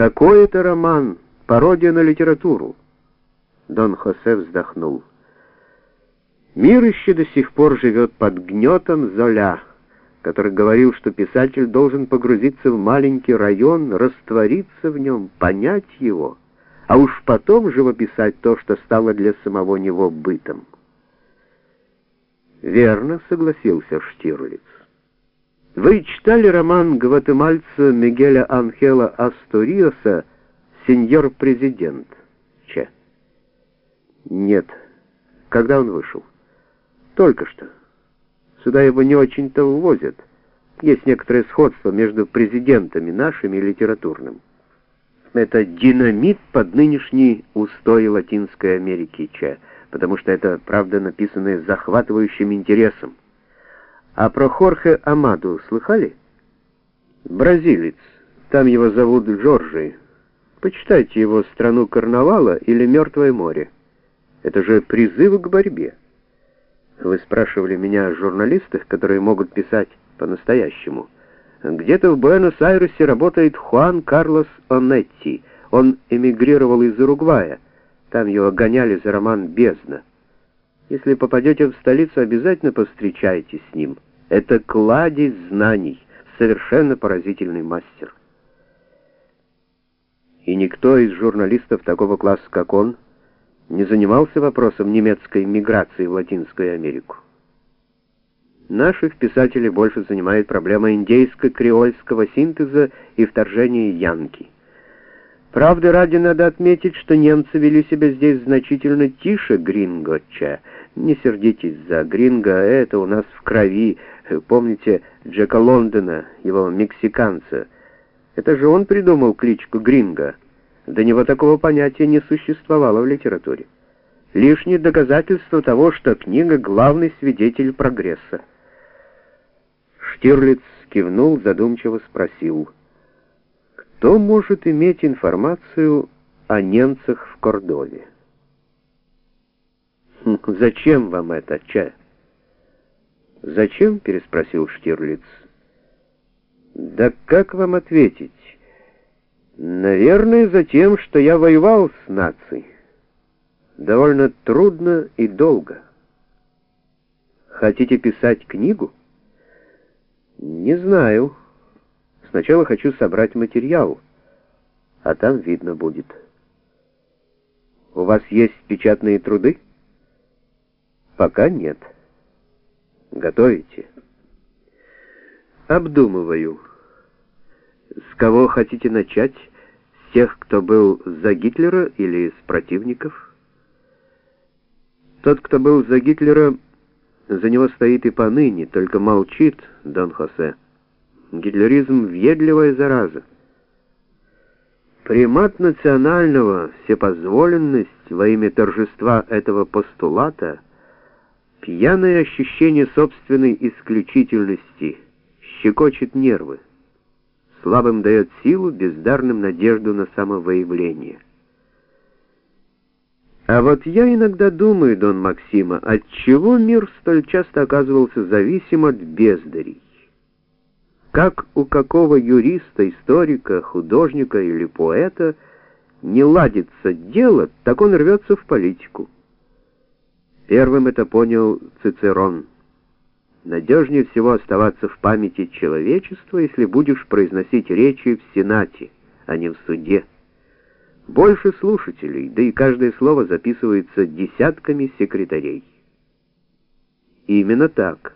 Какой это роман? Пародия на литературу. Дон Хосе вздохнул. Мир еще до сих пор живет под гнетом Золя, который говорил, что писатель должен погрузиться в маленький район, раствориться в нем, понять его, а уж потом живописать то, что стало для самого него бытом. Верно, согласился Штирлиц. Вы читали роман гватемальца Мигеля Анхела Асториоса «Сеньор президент»? Че? Нет. Когда он вышел? Только что. Сюда его не очень-то увозят. Есть некоторое сходство между президентами нашими и литературным. Это динамит под нынешние устои Латинской Америки, Че, потому что это, правда, написанное захватывающим интересом. А про Хорхе Амаду слыхали? Бразилец. Там его зовут Джорджи. Почитайте его «Страну карнавала» или «Мертвое море». Это же призывы к борьбе. Вы спрашивали меня о журналистах, которые могут писать по-настоящему. Где-то в Буэнос-Айресе работает Хуан Карлос Онетти. Он эмигрировал из Уругвая. Там его гоняли за роман «Бездна». Если попадете в столицу, обязательно повстречайтесь с ним. Это кладезь знаний, совершенно поразительный мастер. И никто из журналистов такого класса, как он, не занимался вопросом немецкой миграции в Латинскую Америку. Наших писателей больше занимает проблема индейско-креольского синтеза и вторжения янки. Правда, ради надо отметить, что немцы вели себя здесь значительно тише Гринготча. Не сердитесь за Гринго, это у нас в крови. Помните Джека Лондона, его мексиканца? Это же он придумал кличку Гринго. До него такого понятия не существовало в литературе. Лишнее доказательство того, что книга — главный свидетель прогресса. Штирлиц кивнул, задумчиво спросил, кто может иметь информацию о немцах в Кордове? «Хм, «Зачем вам это, Че?» «Зачем?» — переспросил Штирлиц. «Да как вам ответить?» Наверное, за тем, что я воевал с нацией. Довольно трудно и долго. Хотите писать книгу? Не знаю. Сначала хочу собрать материал, а там видно будет. У вас есть печатные труды? Пока нет. Готовите? Обдумываю. С кого хотите начать? С тех, кто был за Гитлера или с противников? Тот, кто был за Гитлера, за него стоит и поныне, только молчит Дон Хосе. Гитлеризм — въедливая зараза. Примат национального, всепозволенность во имя торжества этого постулата, пьяное ощущение собственной исключительности щекочет нервы слабым дает силу, бездарным надежду на самовыявление. А вот я иногда думаю, Дон Максима, от чего мир столь часто оказывался зависим от бездарей? Как у какого юриста, историка, художника или поэта не ладится дело, так он рвется в политику. Первым это понял Цицерон. Надежнее всего оставаться в памяти человечества, если будешь произносить речи в Сенате, а не в суде. Больше слушателей, да и каждое слово записывается десятками секретарей. Именно так.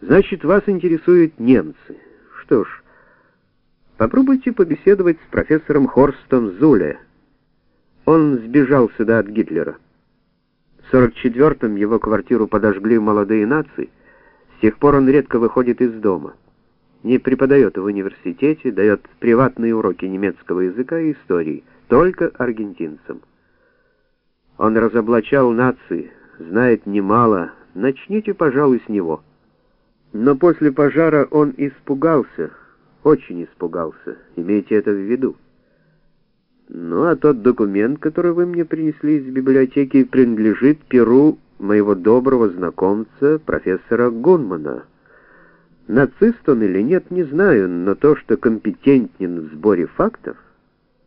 Значит, вас интересуют немцы. Что ж, попробуйте побеседовать с профессором Хорстом Зуле. Он сбежал сюда от Гитлера. В 44-м его квартиру подожгли молодые нации. С тех пор он редко выходит из дома. Не преподает в университете, дает приватные уроки немецкого языка и истории, только аргентинцам. Он разоблачал нации, знает немало, начните, пожалуй, с него. Но после пожара он испугался, очень испугался, имейте это в виду. Ну, а тот документ, который вы мне принесли из библиотеки, принадлежит перу моего доброго знакомца, профессора Гунмана. Нацист он или нет, не знаю, но то, что компетентен в сборе фактов —